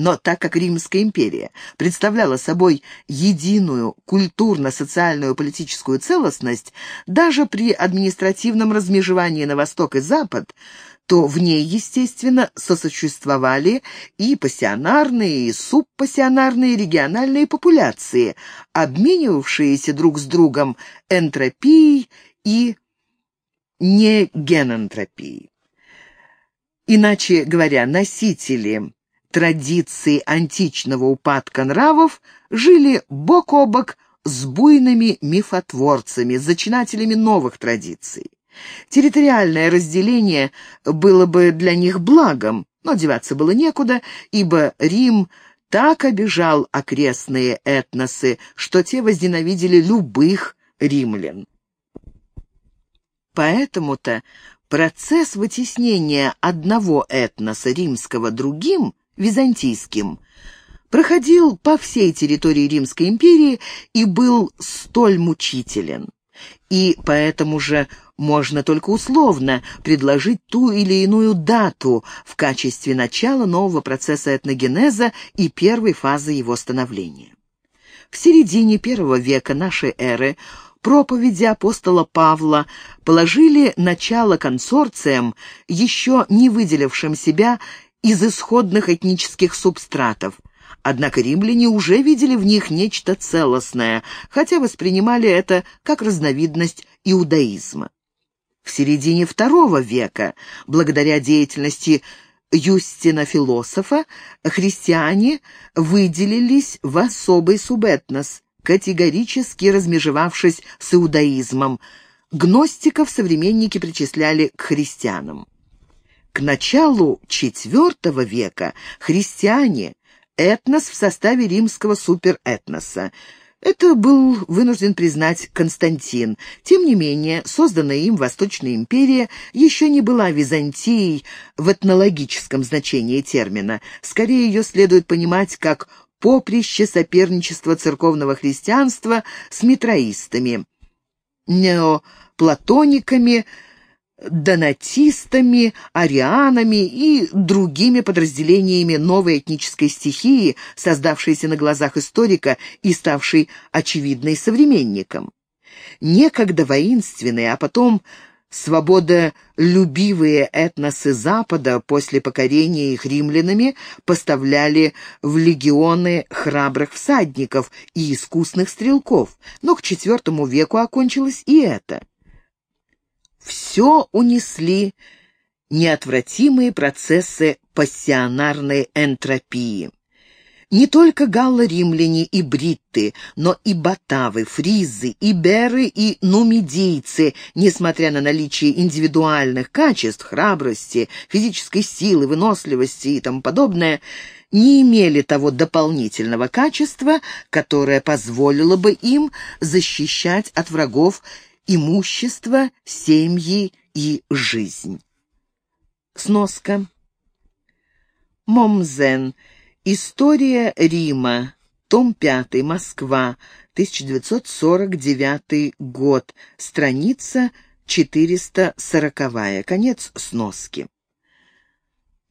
Но так как Римская империя представляла собой единую культурно-социальную политическую целостность, даже при административном размежевании на восток и запад, то в ней, естественно, сосуществовали и пассионарные, и субпассионарные региональные популяции, обменивавшиеся друг с другом энтропией и негенентропией. Иначе говоря, носители традиции античного упадка нравов жили бок о бок с буйными мифотворцами, зачинателями новых традиций. Территориальное разделение было бы для них благом, но деваться было некуда, ибо Рим так обижал окрестные этносы, что те возненавидели любых римлян. Поэтому-то процесс вытеснения одного этноса римского другим византийским, проходил по всей территории Римской империи и был столь мучителен. И поэтому же можно только условно предложить ту или иную дату в качестве начала нового процесса этногенеза и первой фазы его становления. В середине первого века нашей эры проповеди апостола Павла положили начало консорциям, еще не выделившим себя из исходных этнических субстратов. Однако римляне уже видели в них нечто целостное, хотя воспринимали это как разновидность иудаизма. В середине II века, благодаря деятельности Юстина-философа, христиане выделились в особый субэтнос, категорически размежевавшись с иудаизмом. Гностиков современники причисляли к христианам. К началу IV века христиане – этнос в составе римского суперэтноса. Это был вынужден признать Константин. Тем не менее, созданная им Восточная империя еще не была Византией в этнологическом значении термина. Скорее, ее следует понимать как поприще соперничества церковного христианства с митроистами, неоплатониками, донатистами, арианами и другими подразделениями новой этнической стихии, создавшейся на глазах историка и ставшей очевидной современником. Некогда воинственные, а потом свободолюбивые этносы Запада после покорения их римлянами поставляли в легионы храбрых всадников и искусных стрелков, но к IV веку окончилось и это все унесли неотвратимые процессы пассионарной энтропии. Не только галло-римляне и бритты, но и батавы, фризы, иберы и нумидийцы, несмотря на наличие индивидуальных качеств, храбрости, физической силы, выносливости и тому подобное, не имели того дополнительного качества, которое позволило бы им защищать от врагов имущество, семьи и жизнь. Сноска. Момзен. История Рима. Том 5. Москва. 1949 год. Страница 440. Конец сноски.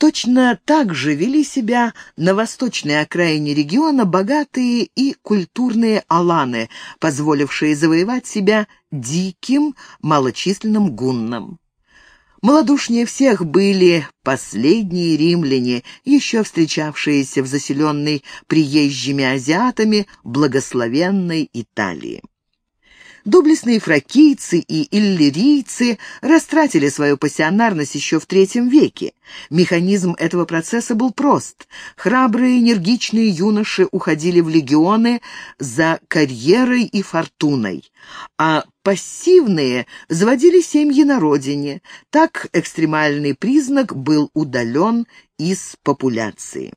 Точно так же вели себя на восточной окраине региона богатые и культурные аланы, позволившие завоевать себя диким, малочисленным гуннам. Малодушнее всех были последние римляне, еще встречавшиеся в заселенной приезжими азиатами благословенной Италии. Доблестные фракийцы и иллирийцы растратили свою пассионарность еще в III веке. Механизм этого процесса был прост. Храбрые, энергичные юноши уходили в легионы за карьерой и фортуной, а пассивные заводили семьи на родине. Так экстремальный признак был удален из популяции.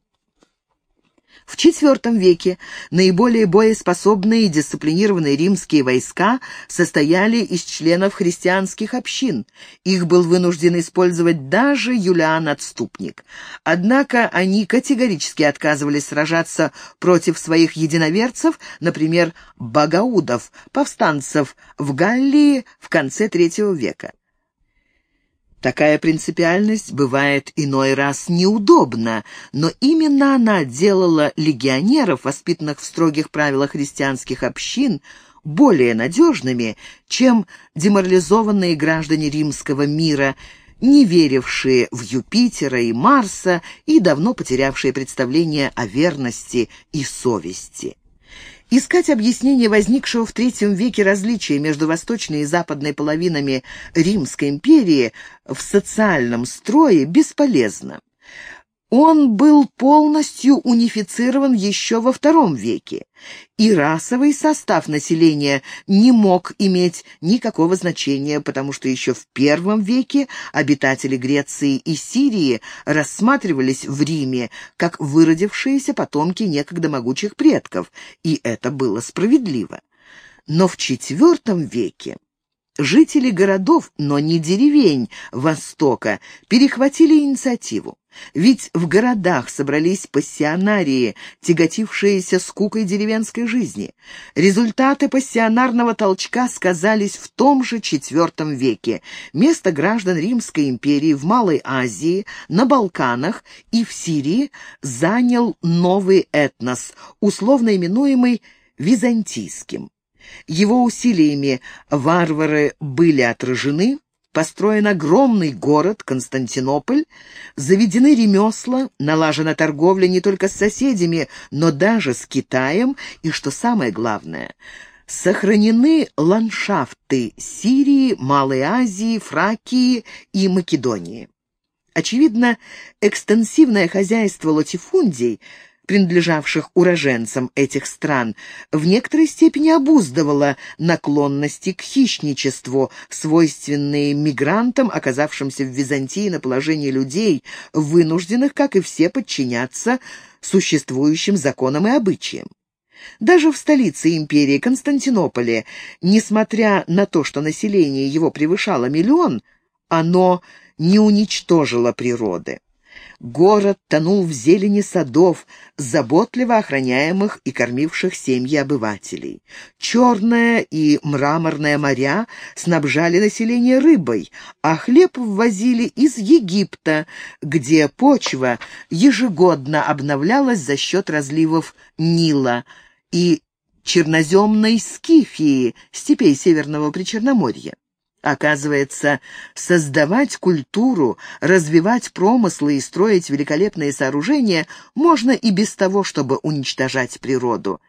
В IV веке наиболее боеспособные и дисциплинированные римские войска состояли из членов христианских общин. Их был вынужден использовать даже Юлиан-отступник. Однако они категорически отказывались сражаться против своих единоверцев, например, багаудов, повстанцев в Галлии в конце III века. Такая принципиальность бывает иной раз неудобна, но именно она делала легионеров, воспитанных в строгих правилах христианских общин, более надежными, чем деморализованные граждане римского мира, не верившие в Юпитера и Марса и давно потерявшие представление о верности и совести. Искать объяснение возникшего в III веке различия между восточной и западной половинами Римской империи в социальном строе бесполезно. Он был полностью унифицирован еще во II веке, и расовый состав населения не мог иметь никакого значения, потому что еще в I веке обитатели Греции и Сирии рассматривались в Риме как выродившиеся потомки некогда могучих предков, и это было справедливо. Но в IV веке Жители городов, но не деревень Востока, перехватили инициативу. Ведь в городах собрались пассионарии, тяготившиеся скукой деревенской жизни. Результаты пассионарного толчка сказались в том же IV веке. Место граждан Римской империи в Малой Азии, на Балканах и в Сирии занял новый этнос, условно именуемый византийским. Его усилиями варвары были отражены, построен огромный город, Константинополь, заведены ремесла, налажена торговля не только с соседями, но даже с Китаем, и, что самое главное, сохранены ландшафты Сирии, Малой Азии, Фракии и Македонии. Очевидно, экстенсивное хозяйство латифундий – принадлежавших уроженцам этих стран, в некоторой степени обуздывала наклонности к хищничеству, свойственные мигрантам, оказавшимся в Византии на положении людей, вынужденных, как и все, подчиняться существующим законам и обычаям. Даже в столице империи, Константинополе, несмотря на то, что население его превышало миллион, оно не уничтожило природы. Город тонул в зелени садов, заботливо охраняемых и кормивших семьи обывателей. Черное и мраморное моря снабжали население рыбой, а хлеб ввозили из Египта, где почва ежегодно обновлялась за счет разливов Нила и черноземной Скифии, степей Северного Причерноморья. Оказывается, создавать культуру, развивать промыслы и строить великолепные сооружения можно и без того, чтобы уничтожать природу.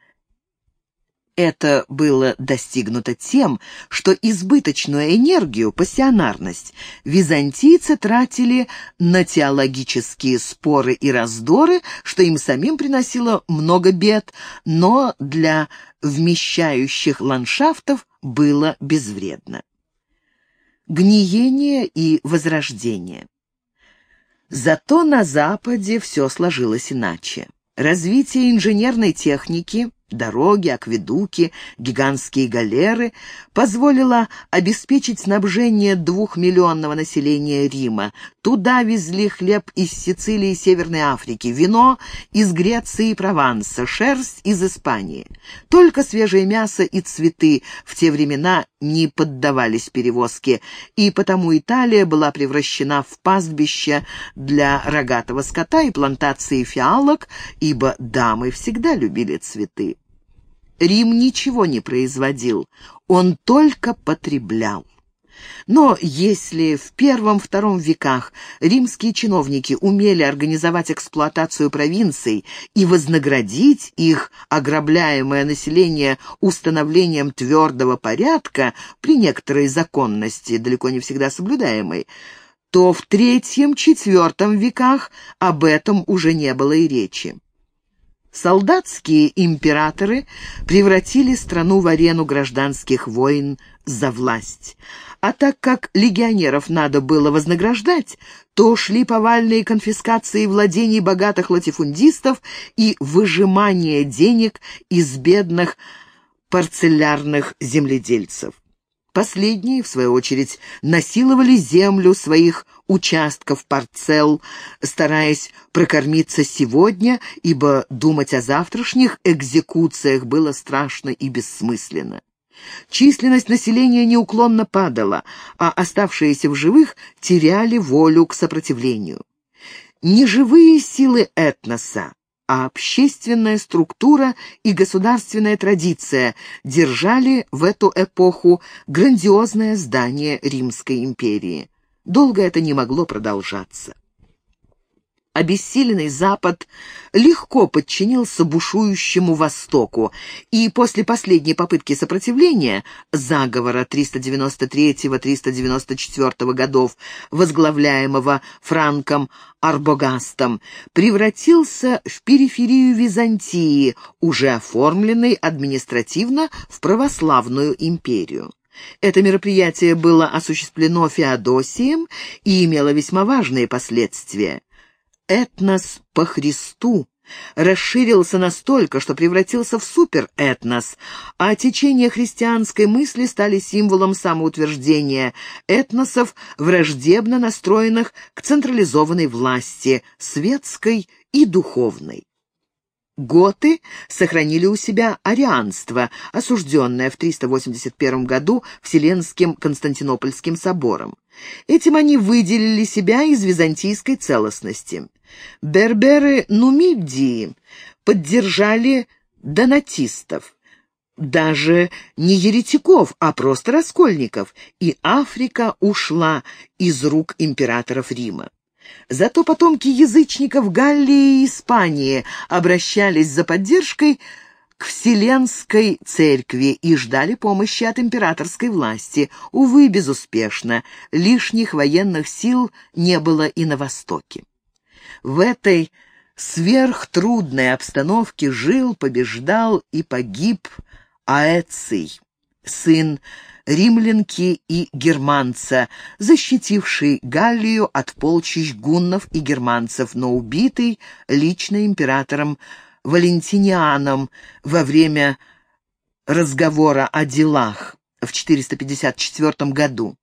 Это было достигнуто тем, что избыточную энергию, пассионарность, византийцы тратили на теологические споры и раздоры, что им самим приносило много бед, но для вмещающих ландшафтов было безвредно гниение и возрождение. Зато на Западе все сложилось иначе. Развитие инженерной техники Дороги, акведуки, гигантские галеры позволило обеспечить снабжение двухмиллионного населения Рима. Туда везли хлеб из Сицилии и Северной Африки, вино из Греции и Прованса, шерсть из Испании. Только свежее мясо и цветы в те времена не поддавались перевозке, и потому Италия была превращена в пастбище для рогатого скота и плантации фиалок, ибо дамы всегда любили цветы. Рим ничего не производил, он только потреблял. Но если в первом-втором веках римские чиновники умели организовать эксплуатацию провинций и вознаградить их ограбляемое население установлением твердого порядка при некоторой законности, далеко не всегда соблюдаемой, то в третьем-четвертом веках об этом уже не было и речи. Солдатские императоры превратили страну в арену гражданских войн за власть. А так как легионеров надо было вознаграждать, то шли повальные конфискации владений богатых латифундистов и выжимание денег из бедных парцелярных земледельцев. Последние, в свою очередь, насиловали землю своих участков парцел, стараясь прокормиться сегодня, ибо думать о завтрашних экзекуциях было страшно и бессмысленно. Численность населения неуклонно падала, а оставшиеся в живых теряли волю к сопротивлению. Неживые силы этноса, а общественная структура и государственная традиция держали в эту эпоху грандиозное здание Римской империи. Долго это не могло продолжаться. Обессиленный Запад легко подчинился бушующему Востоку, и после последней попытки сопротивления, заговора 393-394 годов, возглавляемого Франком Арбогастом, превратился в периферию Византии, уже оформленной административно в православную империю. Это мероприятие было осуществлено Феодосием и имело весьма важные последствия этнос по Христу расширился настолько, что превратился в суперэтнос, а течения христианской мысли стали символом самоутверждения этносов, враждебно настроенных к централизованной власти, светской и духовной. Готы сохранили у себя арианство, осужденное в 381 году Вселенским Константинопольским собором. Этим они выделили себя из византийской целостности. Берберы Нумидии поддержали донатистов, даже не еретиков, а просто раскольников, и Африка ушла из рук императоров Рима. Зато потомки язычников Галлии и Испании обращались за поддержкой к Вселенской церкви и ждали помощи от императорской власти. Увы, безуспешно. Лишних военных сил не было и на Востоке. В этой сверхтрудной обстановке жил, побеждал и погиб Аэций, сын римлянки и германца, защитивший Галлию от полчищ гуннов и германцев, но убитый лично императором Валентинианом во время разговора о делах в 454 году.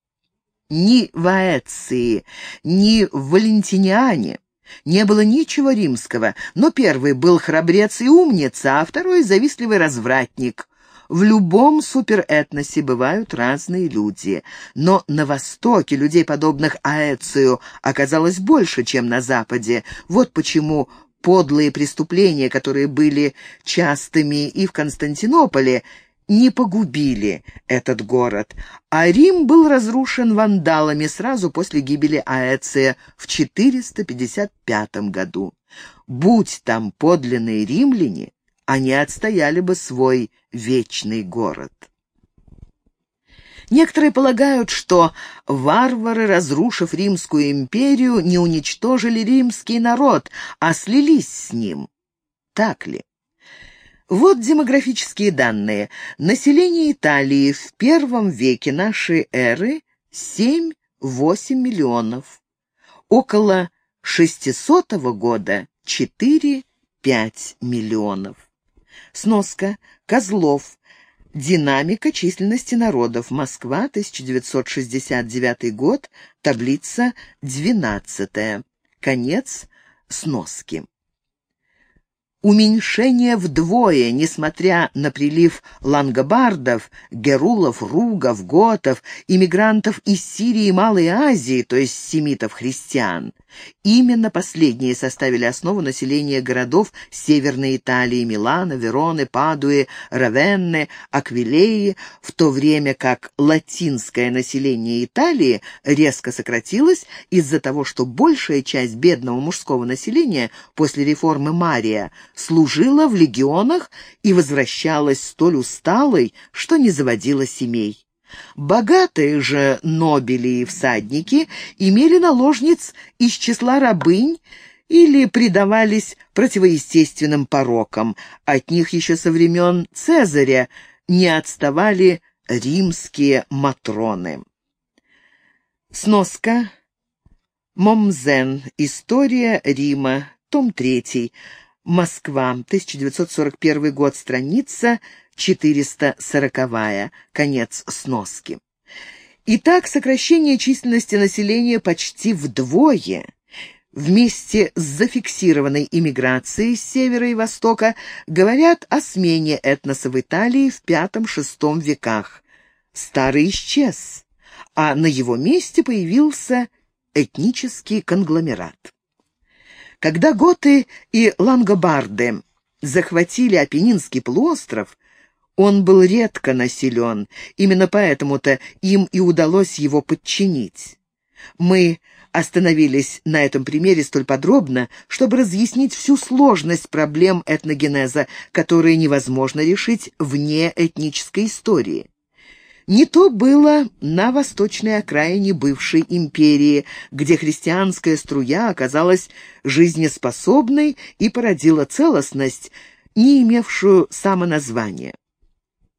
Ни в Аэции, ни в Валентиниане не было ничего римского, но первый был храбрец и умница, а второй — завистливый развратник. В любом суперэтносе бывают разные люди, но на Востоке людей, подобных Аэцию, оказалось больше, чем на Западе. Вот почему подлые преступления, которые были частыми и в Константинополе, не погубили этот город, а Рим был разрушен вандалами сразу после гибели Аэция в 455 году. Будь там подлинные римляне, они отстояли бы свой вечный город. Некоторые полагают, что варвары, разрушив Римскую империю, не уничтожили римский народ, а слились с ним. Так ли? Вот демографические данные. Население Италии в первом веке нашей эры 7-8 миллионов. Около 600 года 4-5 миллионов. Сноска. Козлов. Динамика численности народов. Москва, 1969 год. Таблица 12. Конец сноски. Уменьшение вдвое, несмотря на прилив лангобардов, герулов, ругов, готов, иммигрантов из Сирии и Малой Азии, то есть семитов-христиан. Именно последние составили основу населения городов Северной Италии, Милана, Вероны, Падуи, Равенны, Аквилеи, в то время как латинское население Италии резко сократилось из-за того, что большая часть бедного мужского населения после реформы Мария служила в легионах и возвращалась столь усталой, что не заводила семей. Богатые же нобели и всадники имели наложниц из числа рабынь или предавались противоестественным порокам. От них еще со времен Цезаря не отставали римские матроны. Сноска. Момзен. История Рима. Том 3. Москва, 1941 год, страница 440, конец сноски. Итак, сокращение численности населения почти вдвое. вместе с зафиксированной иммиграцией с севера и востока говорят о смене этноса в Италии в V-VI веках. Старый исчез, а на его месте появился этнический конгломерат. Когда готы и лангобарды захватили Апеннинский полуостров, он был редко населен, именно поэтому-то им и удалось его подчинить. Мы остановились на этом примере столь подробно, чтобы разъяснить всю сложность проблем этногенеза, которые невозможно решить вне этнической истории. Не то было на восточной окраине бывшей империи, где христианская струя оказалась жизнеспособной и породила целостность, не имевшую самоназвания.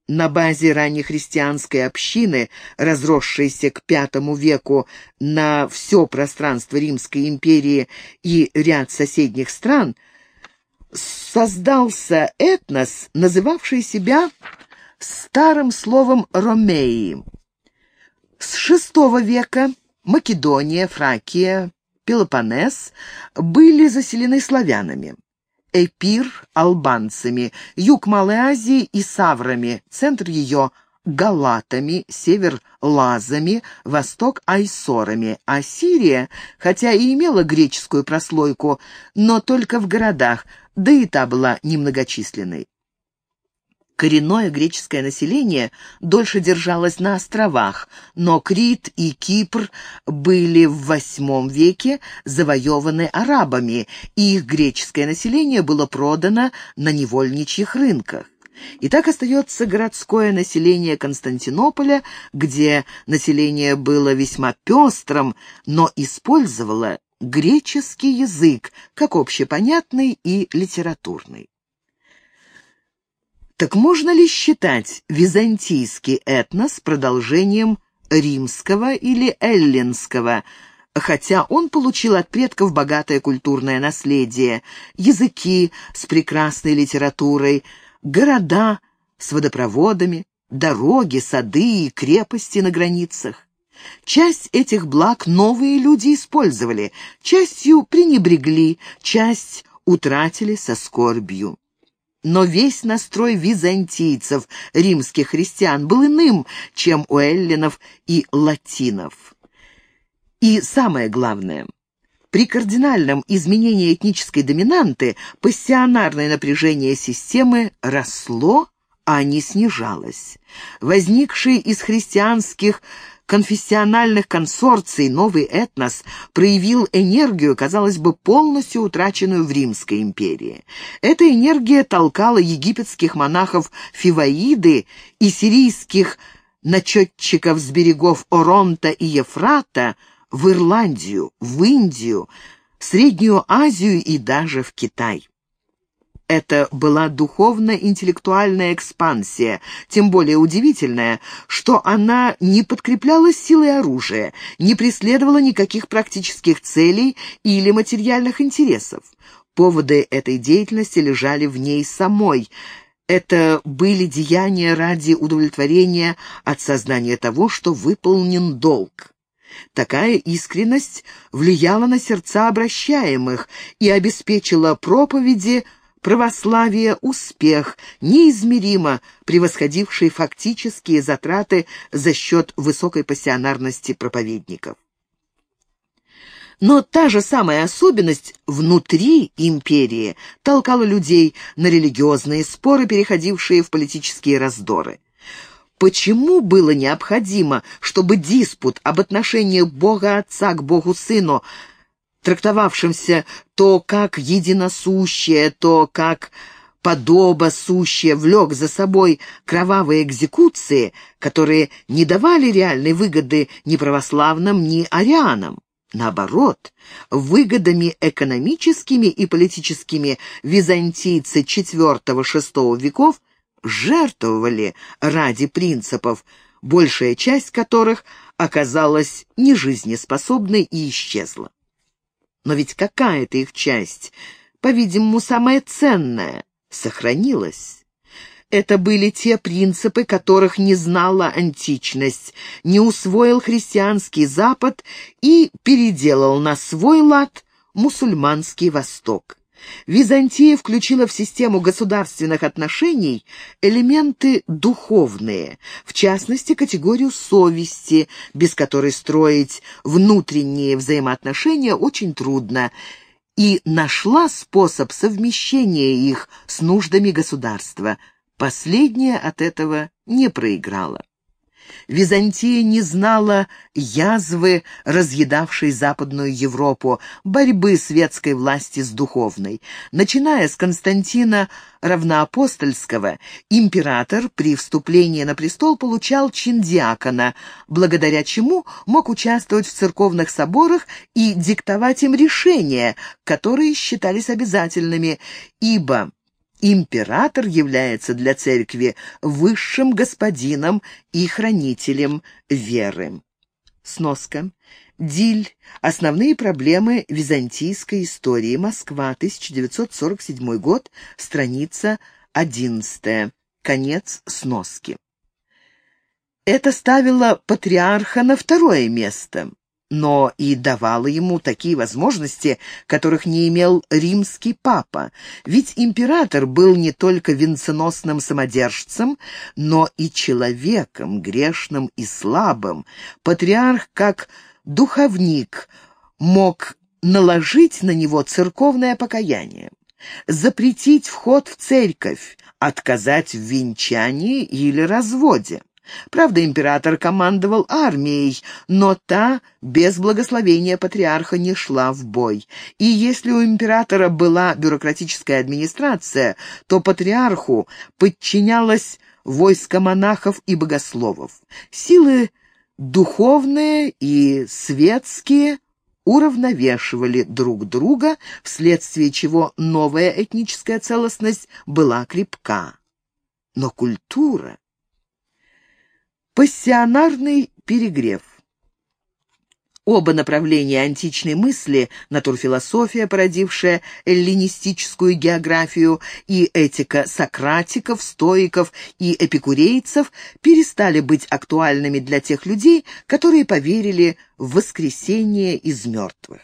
На базе раннехристианской общины, разросшейся к V веку на все пространство Римской империи и ряд соседних стран, создался этнос, называвший себя старым словом «ромеи». С VI века Македония, Фракия, Пелопоннес были заселены славянами. Эпир – албанцами, юг Малой Азии и саврами, центр ее – галатами, север – лазами, восток – айсорами, а Сирия, хотя и имела греческую прослойку, но только в городах, да и та была немногочисленной. Коренное греческое население дольше держалось на островах, но Крит и Кипр были в VIII веке завоеваны арабами, и их греческое население было продано на невольничьих рынках. И так остается городское население Константинополя, где население было весьма пестрым, но использовало греческий язык как общепонятный и литературный. Так можно ли считать византийский этнос продолжением римского или эллинского, хотя он получил от предков богатое культурное наследие, языки с прекрасной литературой, города с водопроводами, дороги, сады и крепости на границах? Часть этих благ новые люди использовали, частью пренебрегли, часть утратили со скорбью. Но весь настрой византийцев, римских христиан, был иным, чем у эллинов и латинов. И самое главное, при кардинальном изменении этнической доминанты пассионарное напряжение системы росло, а не снижалось. Возникший из христианских конфессиональных консорций новый этнос проявил энергию, казалось бы, полностью утраченную в Римской империи. Эта энергия толкала египетских монахов Фиваиды и сирийских начетчиков с берегов Оронта и Ефрата в Ирландию, в Индию, Среднюю Азию и даже в Китай. Это была духовно-интеллектуальная экспансия, тем более удивительная, что она не подкреплялась силой оружия, не преследовала никаких практических целей или материальных интересов. Поводы этой деятельности лежали в ней самой. Это были деяния ради удовлетворения от сознания того, что выполнен долг. Такая искренность влияла на сердца обращаемых и обеспечила проповеди – православие — успех, неизмеримо превосходивший фактические затраты за счет высокой пассионарности проповедников. Но та же самая особенность внутри империи толкала людей на религиозные споры, переходившие в политические раздоры. Почему было необходимо, чтобы диспут об отношении Бога Отца к Богу Сыну – трактовавшимся то как единосущее, то как подоба сущее, влек за собой кровавые экзекуции, которые не давали реальной выгоды ни православным, ни арианам. Наоборот, выгодами экономическими и политическими византийцы IV-VI веков жертвовали ради принципов, большая часть которых оказалась нежизнеспособной и исчезла. Но ведь какая-то их часть, по-видимому, самая ценная, сохранилась. Это были те принципы, которых не знала античность, не усвоил христианский Запад и переделал на свой лад мусульманский Восток. Византия включила в систему государственных отношений элементы духовные, в частности, категорию совести, без которой строить внутренние взаимоотношения очень трудно, и нашла способ совмещения их с нуждами государства. Последняя от этого не проиграла. Византия не знала язвы, разъедавшей Западную Европу, борьбы светской власти с духовной. Начиная с Константина Равноапостольского, император при вступлении на престол получал чин диакона, благодаря чему мог участвовать в церковных соборах и диктовать им решения, которые считались обязательными, ибо император является для церкви высшим господином и хранителем веры. Сноска. Диль. Основные проблемы византийской истории. Москва, 1947 год, страница 11. Конец сноски. Это ставило патриарха на второе место но и давала ему такие возможности, которых не имел римский папа. Ведь император был не только венценосным самодержцем, но и человеком, грешным и слабым. Патриарх, как духовник, мог наложить на него церковное покаяние, запретить вход в церковь, отказать в венчании или разводе. Правда, император командовал армией, но та без благословения патриарха не шла в бой. И если у императора была бюрократическая администрация, то патриарху подчинялось войско монахов и богословов. Силы духовные и светские уравновешивали друг друга, вследствие чего новая этническая целостность была крепка. Но культура Пассионарный перегрев. Оба направления античной мысли, натурфилософия, породившая эллинистическую географию, и этика сократиков, стоиков и эпикурейцев, перестали быть актуальными для тех людей, которые поверили в воскресение из мертвых.